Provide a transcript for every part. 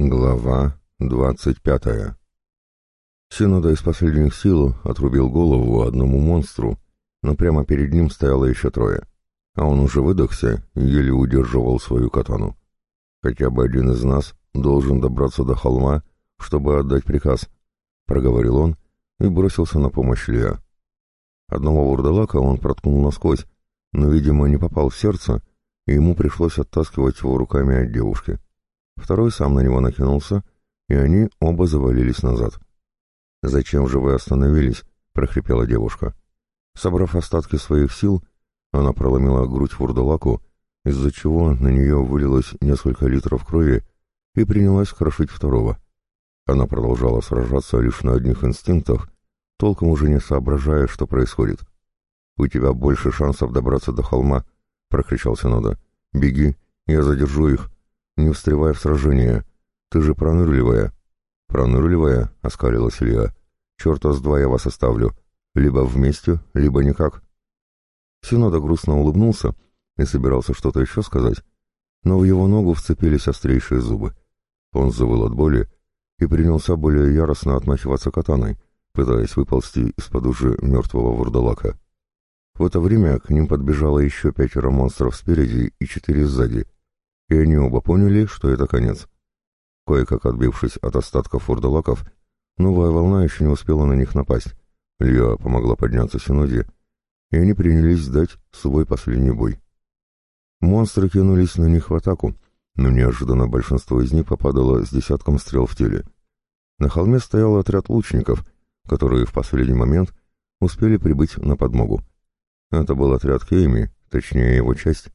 Глава двадцать пятая Синода из последних сил отрубил голову одному монстру, но прямо перед ним стояло еще трое, а он уже выдохся и еле удерживал свою катану. «Хотя бы один из нас должен добраться до холма, чтобы отдать приказ», — проговорил он и бросился на помощь Леа. Одного вурдалака он проткнул насквозь, но, видимо, не попал в сердце, и ему пришлось оттаскивать его руками от девушки. Второй сам на него накинулся, и они оба завалились назад. «Зачем же вы остановились?» — прохрипела девушка. Собрав остатки своих сил, она проломила грудь вурдалаку, из-за чего на нее вылилось несколько литров крови и принялась крошить второго. Она продолжала сражаться лишь на одних инстинктах, толком уже не соображая, что происходит. «У тебя больше шансов добраться до холма», — прокричал Синода. «Беги, я задержу их. Не встревай в сражение. Ты же пронырливая». «Пронырливая?» — оскалилась Илья. «Черта с два я вас оставлю. Либо вместе, либо никак». Синода грустно улыбнулся и собирался что-то еще сказать, но в его ногу вцепились острейшие зубы. Он завыл от боли и принялся более яростно отмахиваться катаной, пытаясь выползти из-под уже мертвого вурдалака. В это время к ним подбежало еще пятеро монстров спереди и четыре сзади, и они оба поняли, что это конец. Кое-как отбившись от остатков вурдалаков, новая волна еще не успела на них напасть. Лья помогла подняться Синоде, и они принялись дать свой последний бой. Монстры кинулись на них в атаку, но неожиданно большинство из них попадало с десятком стрел в теле. На холме стоял отряд лучников, которые в последний момент успели прибыть на подмогу. Это был отряд Кейми, точнее его часть.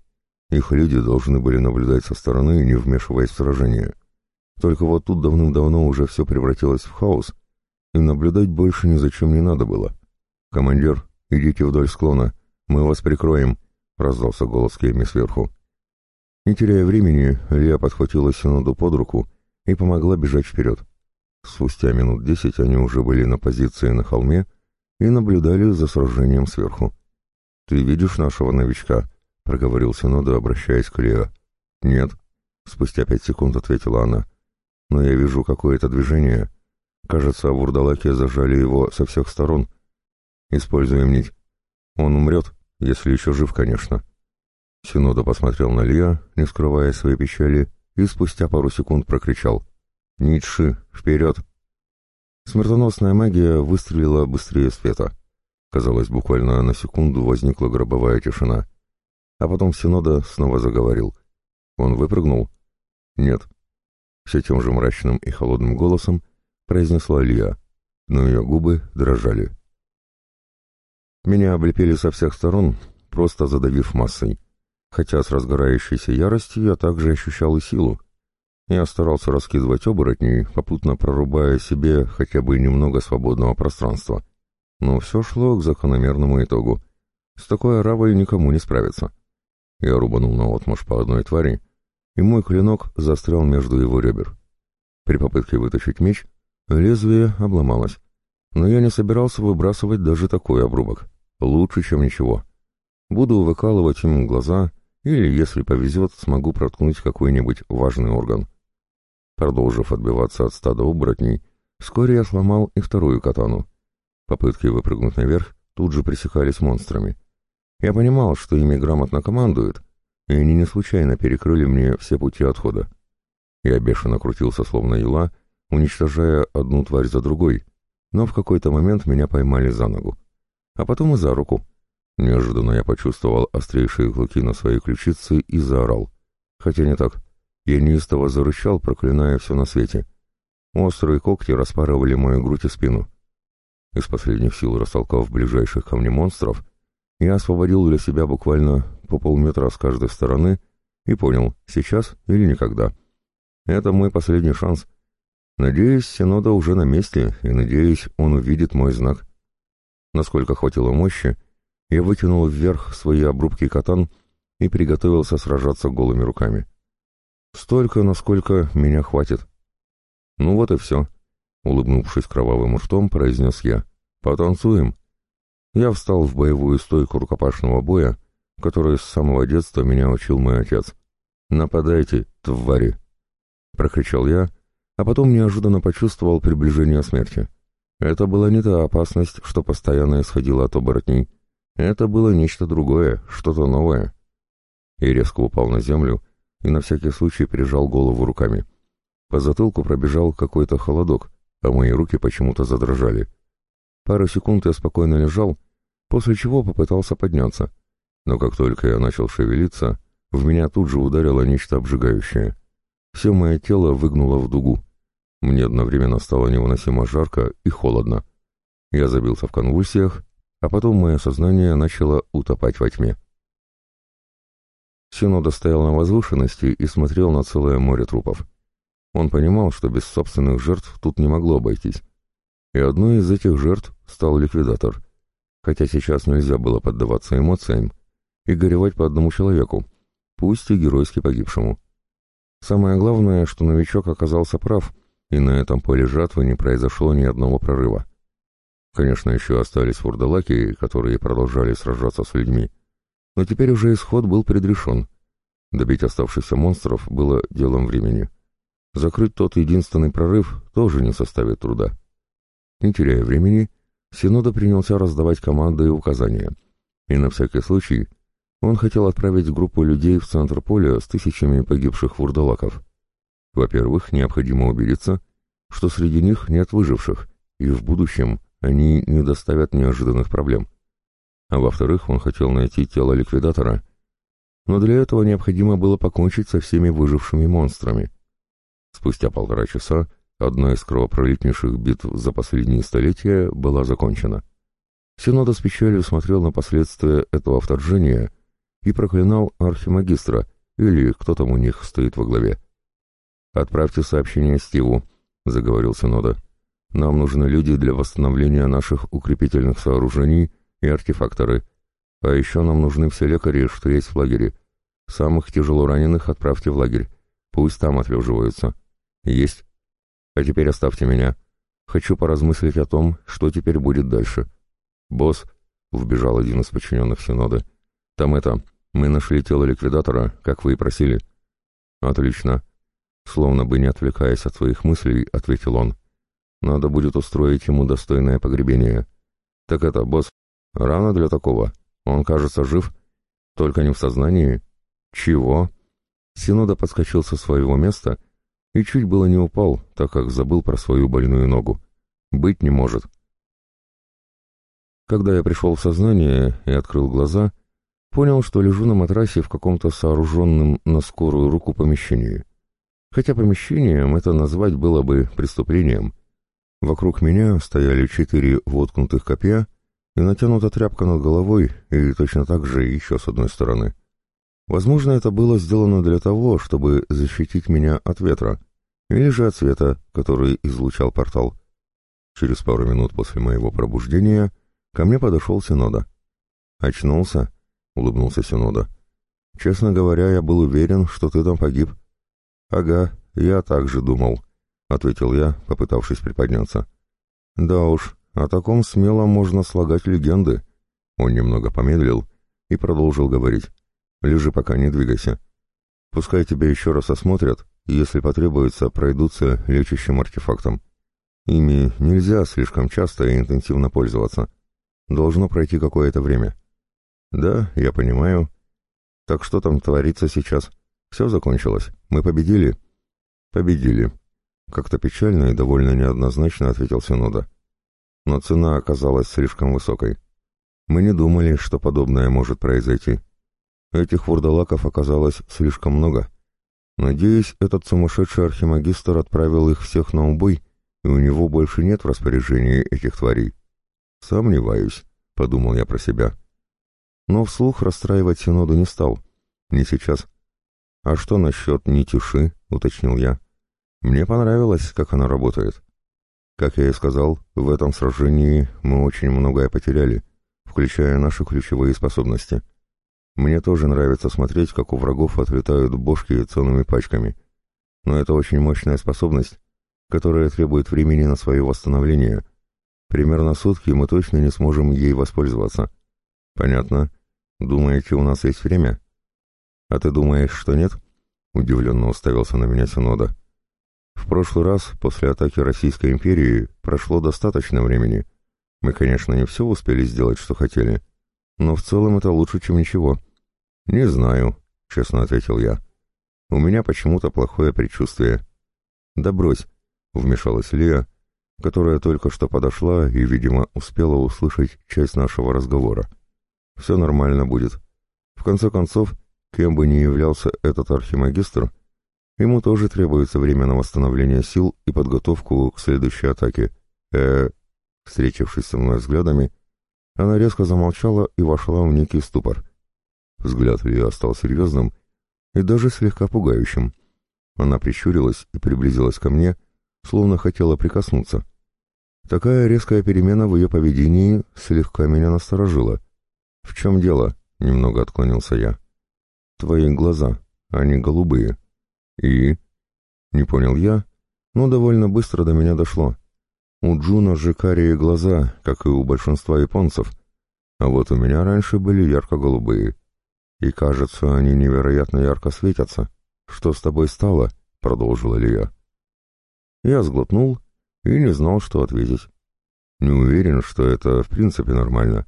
Их люди должны были наблюдать со стороны, не вмешиваясь в сражение. Только вот тут давным-давно уже все превратилось в хаос, и наблюдать больше ни зачем не надо было. «Командир, идите вдоль склона, мы вас прикроем», — раздался голос Кейми сверху. Не теряя времени, Лия подхватила Синоду под руку и помогла бежать вперед. Спустя минут десять они уже были на позиции на холме и наблюдали за сражением сверху. «Ты видишь нашего новичка?» — проговорил Синода, обращаясь к Лео. «Нет», — спустя пять секунд ответила она. «Но я вижу какое-то движение. Кажется, вурдалаки зажали его со всех сторон. Используем нить. Он умрет, если еще жив, конечно». Синода посмотрел на Лия, не скрывая своей печали, и спустя пару секунд прокричал. «Нитши, вперед!» Смертоносная магия выстрелила быстрее света. Казалось, буквально на секунду возникла гробовая тишина. А потом Синода снова заговорил. Он выпрыгнул? Нет. Все тем же мрачным и холодным голосом произнесла Лия, но ее губы дрожали. Меня облепили со всех сторон, просто задавив массой. Хотя с разгорающейся яростью я также ощущал и силу. Я старался раскидывать оборотней, попутно прорубая себе хотя бы немного свободного пространства но все шло к закономерному итогу. С такой оравой никому не справиться. Я рубанул на отмашь по одной твари, и мой клинок застрял между его ребер. При попытке вытащить меч лезвие обломалось, но я не собирался выбрасывать даже такой обрубок. Лучше, чем ничего. Буду выкалывать им глаза, или, если повезет, смогу проткнуть какой-нибудь важный орган. Продолжив отбиваться от стада оборотней, вскоре я сломал и вторую катану. Попытки выпрыгнуть наверх тут же пресекались монстрами. Я понимал, что ими грамотно командуют, и они не случайно перекрыли мне все пути отхода. Я бешено крутился, словно юла, уничтожая одну тварь за другой, но в какой-то момент меня поймали за ногу, а потом и за руку. Неожиданно я почувствовал острейшие клыки на своей ключице и заорал. Хотя не так. Я неистово зарычал, проклиная все на свете. Острые когти распарывали мою грудь и спину. Из последних сил растолкав ближайших ко мне монстров, я освободил для себя буквально по полметра с каждой стороны и понял, сейчас или никогда. Это мой последний шанс. Надеюсь, Синода уже на месте, и надеюсь, он увидит мой знак. Насколько хватило мощи, я вытянул вверх свои обрубки катан и приготовился сражаться голыми руками. Столько, насколько меня хватит. Ну вот и все. Улыбнувшись кровавым ртом, произнес я. «Потанцуем?» Я встал в боевую стойку рукопашного боя, которой с самого детства меня учил мой отец. «Нападайте, твари!» Прокричал я а потом неожиданно почувствовал приближение смерти. Это была не та опасность, что постоянно исходила от оборотней. Это было нечто другое, что-то новое. И резко упал на землю и на всякий случай прижал голову руками. По затылку пробежал какой-то холодок, а мои руки почему-то задрожали. Пару секунд я спокойно лежал, после чего попытался подняться. Но как только я начал шевелиться, в меня тут же ударило нечто обжигающее. Все мое тело выгнуло в дугу. Мне одновременно стало невыносимо жарко и холодно. Я забился в конвульсиях, а потом мое сознание начало утопать во тьме. Синода стоял на возвышенности и смотрел на целое море трупов. Он понимал, что без собственных жертв тут не могло обойтись. И одной из этих жертв стал ликвидатор. Хотя сейчас нельзя было поддаваться эмоциям и горевать по одному человеку, пусть и геройски погибшему. Самое главное, что новичок оказался прав, и на этом поле жатвы не произошло ни одного прорыва. Конечно, еще остались вурдалаки, которые продолжали сражаться с людьми, но теперь уже исход был предрешен. Добить оставшихся монстров было делом времени. Закрыть тот единственный прорыв тоже не составит труда. Не теряя времени, Синода принялся раздавать команды и указания. И на всякий случай он хотел отправить группу людей в центр поля с тысячами погибших вурдалаков. Во-первых, необходимо убедиться, что среди них нет выживших, и в будущем они не доставят неожиданных проблем. А во-вторых, он хотел найти тело ликвидатора, но для этого необходимо было покончить со всеми выжившими монстрами. Спустя полтора часа одна из кровопролитнейших битв за последние столетия была закончена. Синода с печалью смотрел на последствия этого вторжения и проклинал архимагистра, или кто там у них стоит во главе. «Отправьте сообщение Стиву», — заговорил Синода. «Нам нужны люди для восстановления наших укрепительных сооружений и артефакторы. А еще нам нужны все лекари, что есть в лагере. Самых тяжело раненых отправьте в лагерь. Пусть там отлеживаются». «Есть. А теперь оставьте меня. Хочу поразмыслить о том, что теперь будет дальше». «Босс», — вбежал один из подчиненных Синода, — «там это, мы нашли тело ликвидатора, как вы и просили». «Отлично». Словно бы не отвлекаясь от своих мыслей, ответил он. «Надо будет устроить ему достойное погребение». «Так это, босс, рано для такого. Он, кажется, жив, только не в сознании». «Чего?» Синода подскочил со своего места и чуть было не упал, так как забыл про свою больную ногу. Быть не может. Когда я пришел в сознание и открыл глаза, понял, что лежу на матрасе в каком-то сооруженном на скорую руку помещении. Хотя помещением это назвать было бы преступлением. Вокруг меня стояли четыре воткнутых копья и натянута тряпка над головой, и точно так же еще с одной стороны. Возможно, это было сделано для того, чтобы защитить меня от ветра, или же от света, который излучал портал. Через пару минут после моего пробуждения ко мне подошел Синода. «Очнулся?» — улыбнулся Синода. «Честно говоря, я был уверен, что ты там погиб». «Ага, я так же думал», — ответил я, попытавшись приподняться. «Да уж, о таком смело можно слагать легенды». Он немного помедлил и продолжил говорить. Лежи пока, не двигайся. Пускай тебя еще раз осмотрят, и если потребуется, пройдутся лечащим артефактом. Ими нельзя слишком часто и интенсивно пользоваться. Должно пройти какое-то время. Да, я понимаю. Так что там творится сейчас? Все закончилось. Мы победили? Победили. Как-то печально и довольно неоднозначно ответил Синода. Но цена оказалась слишком высокой. Мы не думали, что подобное может произойти. Этих вурдалаков оказалось слишком много. Надеюсь, этот сумасшедший архимагистр отправил их всех на убой, и у него больше нет в распоряжении этих тварей. Сомневаюсь, — подумал я про себя. Но вслух расстраивать Синоду не стал. Не сейчас. «А что насчет Нитюши?» — уточнил я. «Мне понравилось, как она работает. Как я и сказал, в этом сражении мы очень многое потеряли, включая наши ключевые способности». Мне тоже нравится смотреть, как у врагов отлетают бошки целыми пачками. Но это очень мощная способность, которая требует времени на свое восстановление. Примерно сутки мы точно не сможем ей воспользоваться. Понятно. Думаете, у нас есть время? А ты думаешь, что нет? Удивленно уставился на меня Синода. В прошлый раз, после атаки Российской империи, прошло достаточно времени. Мы, конечно, не все успели сделать, что хотели, но в целом это лучше, чем ничего. «Не знаю», — честно ответил я. «У меня почему-то плохое предчувствие». «Да брось», — вмешалась Лия, которая только что подошла и, видимо, успела услышать часть нашего разговора. «Все нормально будет. В конце концов, кем бы ни являлся этот архимагистр, ему тоже требуется время на восстановление сил и подготовку к следующей атаке. э Встретившись со мной взглядами, она резко замолчала и вошла в некий ступор. Взгляд ее стал серьезным и даже слегка пугающим. Она прищурилась и приблизилась ко мне, словно хотела прикоснуться. Такая резкая перемена в ее поведении слегка меня насторожила. «В чем дело?» — немного отклонился я. «Твои глаза, они голубые». «И?» — не понял я, но довольно быстро до меня дошло. У Джуна же карие глаза, как и у большинства японцев, а вот у меня раньше были ярко-голубые. И, кажется, они невероятно ярко светятся. «Что с тобой стало?» — продолжила Лия. Я сглотнул и не знал, что ответить. Не уверен, что это в принципе нормально.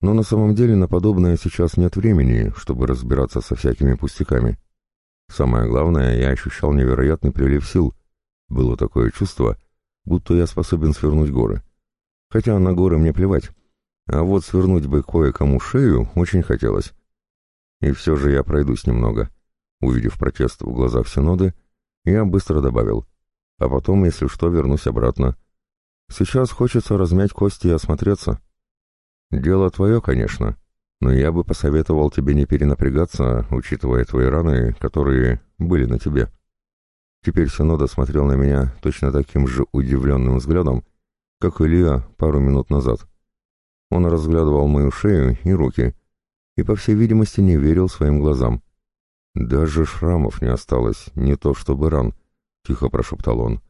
Но на самом деле на подобное сейчас нет времени, чтобы разбираться со всякими пустяками. Самое главное, я ощущал невероятный прилив сил. Было такое чувство, будто я способен свернуть горы. Хотя на горы мне плевать. А вот свернуть бы кое-кому шею очень хотелось. И все же я пройдусь немного. Увидев протест в глазах Синоды, я быстро добавил. А потом, если что, вернусь обратно. Сейчас хочется размять кости и осмотреться. Дело твое, конечно, но я бы посоветовал тебе не перенапрягаться, учитывая твои раны, которые были на тебе. Теперь Синода смотрел на меня точно таким же удивленным взглядом, как Илья пару минут назад. Он разглядывал мою шею и руки, и, по всей видимости, не верил своим глазам. «Даже шрамов не осталось, не то чтобы ран», — тихо прошептал он.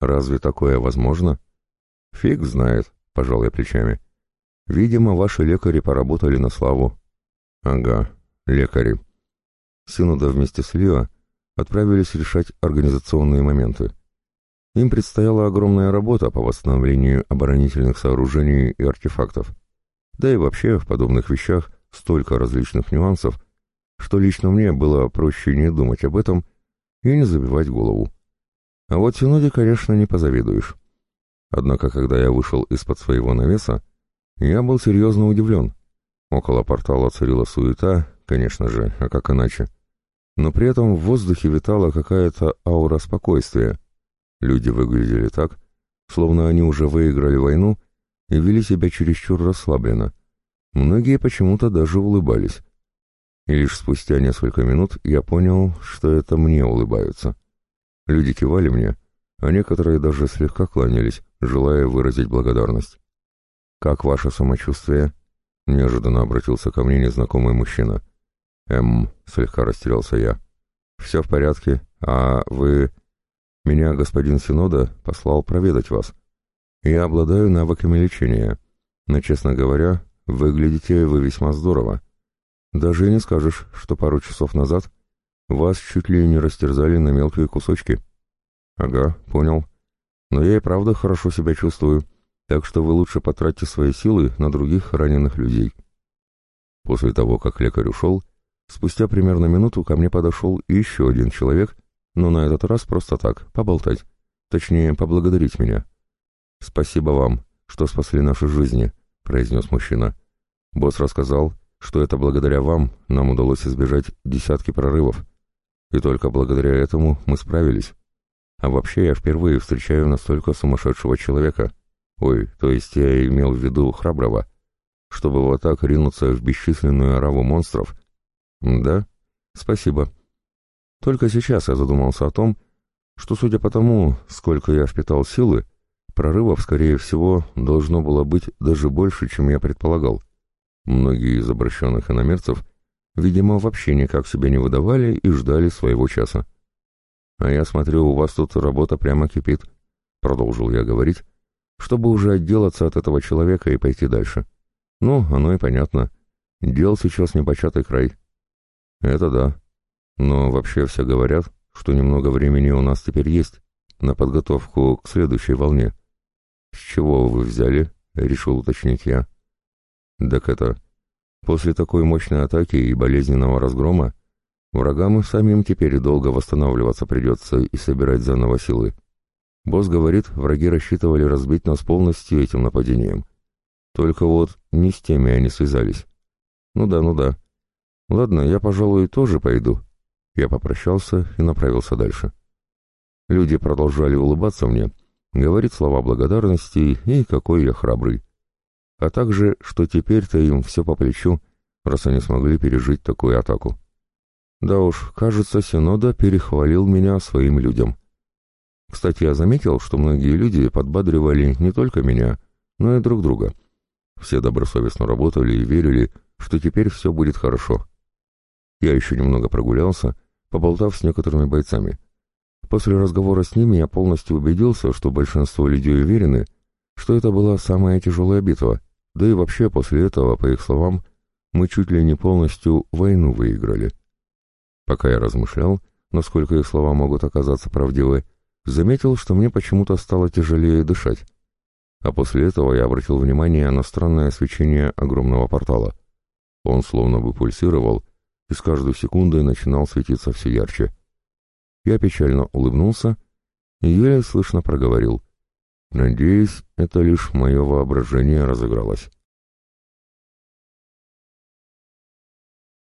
«Разве такое возможно?» «Фиг знает», — пожал я плечами. «Видимо, ваши лекари поработали на славу». «Ага, лекари». Синуда вместе с Лио отправились решать организационные моменты. Им предстояла огромная работа по восстановлению оборонительных сооружений и артефактов. Да и вообще в подобных вещах столько различных нюансов, что лично мне было проще не думать об этом и не забивать голову. А вот Синоде, конечно, не позавидуешь. Однако, когда я вышел из-под своего навеса, я был серьезно удивлен. Около портала царила суета, конечно же, а как иначе но при этом в воздухе витала какая-то аура спокойствия. Люди выглядели так, словно они уже выиграли войну и вели себя чересчур расслабленно. Многие почему-то даже улыбались. И лишь спустя несколько минут я понял, что это мне улыбаются. Люди кивали мне, а некоторые даже слегка кланялись, желая выразить благодарность. «Как ваше самочувствие?» — неожиданно обратился ко мне незнакомый мужчина. «Эм...» — слегка растерялся я. «Все в порядке, а вы...» «Меня господин Синода послал проведать вас. Я обладаю навыками лечения, но, честно говоря, выглядите вы весьма здорово. Даже не скажешь, что пару часов назад вас чуть ли не растерзали на мелкие кусочки». «Ага, понял. Но я и правда хорошо себя чувствую, так что вы лучше потратьте свои силы на других раненых людей». После того, как лекарь ушел, Спустя примерно минуту ко мне подошел еще один человек, но на этот раз просто так, поболтать. Точнее, поблагодарить меня. «Спасибо вам, что спасли наши жизни», — произнес мужчина. «Босс рассказал, что это благодаря вам нам удалось избежать десятки прорывов. И только благодаря этому мы справились. А вообще я впервые встречаю настолько сумасшедшего человека. Ой, то есть я имел в виду храброго. Чтобы вот так ринуться в бесчисленную ораву монстров — «Да? Спасибо. Только сейчас я задумался о том, что, судя по тому, сколько я впитал силы, прорывов, скорее всего, должно было быть даже больше, чем я предполагал. Многие из обращенных иномерцев, видимо, вообще никак себя не выдавали и ждали своего часа. «А я смотрю, у вас тут работа прямо кипит», — продолжил я говорить, чтобы уже отделаться от этого человека и пойти дальше. «Ну, оно и понятно. Дел сейчас непочатый край». «Это да. Но вообще все говорят, что немного времени у нас теперь есть. на подготовку к следующей волне. «С чего вы взяли?» — решил уточнить я. «Так это... После такой мощной атаки и болезненного разгрома врагам и самим теперь долго восстанавливаться придется и собирать заново силы. Босс говорит, враги рассчитывали разбить нас полностью этим нападением. Только вот не с теми они связались. Ну да, ну да. Ладно, я, пожалуй, тоже пойду. Я попрощался и направился дальше. Люди продолжали улыбаться мне, говорить слова благодарности и какой я храбрый. А также, что теперь-то им все по плечу, раз они смогли пережить такую атаку. Да уж, кажется, Синода перехвалил меня своим людям. Кстати, я заметил, что многие люди подбадривали не только меня, но и друг друга. Все добросовестно работали и верили, что теперь все будет хорошо. Я еще немного прогулялся, поболтав с некоторыми бойцами. После разговора с ними я полностью убедился, что большинство людей уверены, что это была самая тяжелая битва, да и вообще после этого, по их словам, мы чуть ли не полностью войну выиграли. Пока я размышлял, насколько их слова могут оказаться правдивы, заметил, что мне почему-то стало тяжелее дышать. А после этого я обратил внимание на странное свечение огромного портала. Он словно бы пульсировал, и с каждой секундой начинал светиться все ярче. Я печально улыбнулся и еле слышно проговорил. «Надеюсь, это лишь мое воображение разыгралось».